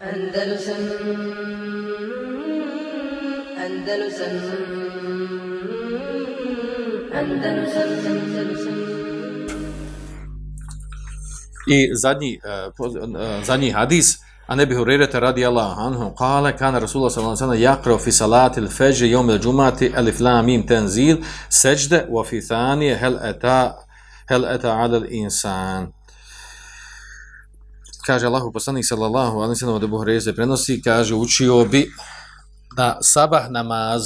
Andalusam I zadnji, uh, zadnji hadis, a ne bih urirete radi Allah anhu, kale, kana Rasulullah sallallahu sallam, jakro fi salatil feđi jomil džumati, elif la mim tenzil, seđde, wa fi thanije, hel eta, hel eta insan kaže Allahu poslanik sallallahu alejhi ve sellem da Buhari prenosi kaže učio bi na sabah namaz.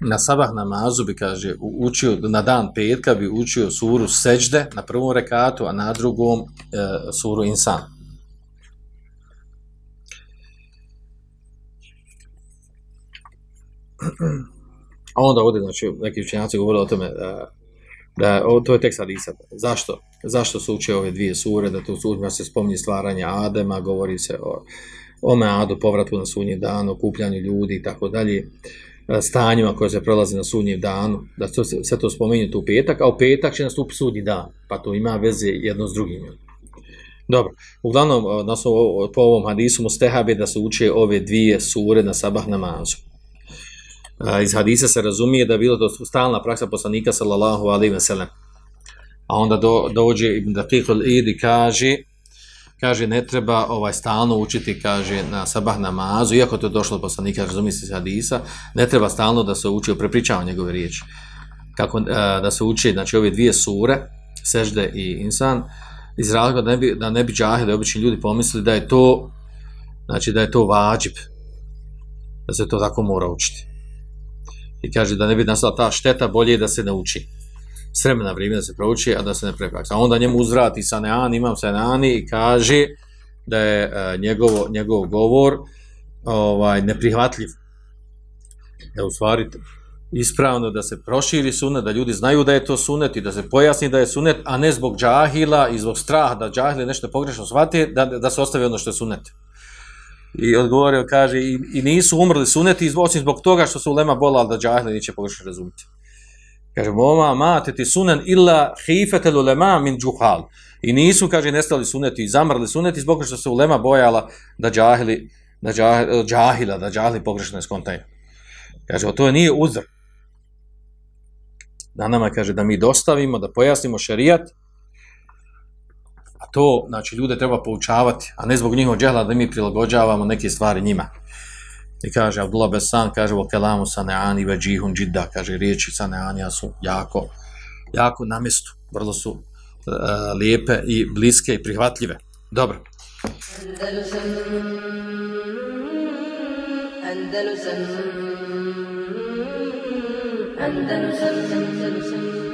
Na sabah namazu bi kaže učio na dan petka bi učio suru sećde na prvom rekatu a na drugom e, suru insan. A onda ovdje znači neki učenjaci govorili o tome e, da o, to je tekst hadisa. Zašto? Zašto se uče ove dvije sure, da to su se spominje stvaranje Adema, govori se o, o Meadu, povratu na sunji dan, o kupljanju ljudi i tako dalje, e, stanjima koje se prolazi na sunji danu, da to, sve to spominje tu u petak, a u petak će nastupiti sudnji dan, pa to ima veze jedno s drugim. Dobro, uglavnom, e, nas, po ovom hadisu mustehabe da se uče ove dvije sure na sabah namazu iz hadisa se razumije da je bilo to stalna praksa poslanika sallallahu alaihi ve sellem. A onda do, dođe Ibn da Id Idi kaže kaže ne treba ovaj stalno učiti kaže na sabah namazu iako to je došlo od poslanika razumije se iz hadisa ne treba stalno da se uči prepričava njegove riječi kako da se uči znači ove dvije sure sežde i insan iz razloga da ne bi da ne bi džahili obični ljudi pomislili da je to znači da je to vađib da se to tako mora učiti I kaže da ne bi nastala ta šteta, bolje da se nauči. S vremena vrijeme da se prouči, a da se ne prepraksa. A onda njemu uzvrati Saneani, imam sa neani i kaže da je uh, njegovo, njegov govor ovaj neprihvatljiv. Da u stvari ispravno da se proširi sunet, da ljudi znaju da je to sunet i da se pojasni da je sunet, a ne zbog džahila i zbog straha da džahili nešto pogrešno shvate, da, da se ostavi ono što je sunet. I odgovorio, kaže, i, i nisu umrli suneti osim zbog toga što su ulema bolali da džahili neće pogrešno razumiti. Kaže, moma, mate ti sunen illa hifetel ulema min džuhal. I nisu, kaže, nestali suneti i zamrli suneti zbog što se ulema bojala da džahili, da džahila, džahila da džahili pogrešno ne skontaju. Kaže, o to je nije uzr. Da nama kaže da mi dostavimo, da pojasnimo šerijat, A to, znači, ljude treba poučavati, a ne zbog njihovog džehla da mi prilagođavamo neke stvari njima. I kaže, Abdullah Besan, kaže, o kelamu saneani ve džihun džidda, kaže, riječi saneanija su jako, jako na mjestu, vrlo su uh, lijepe i bliske i prihvatljive. Dobro. Andalusam, Andalusam, Andalusam, Andalusam, Andalusam.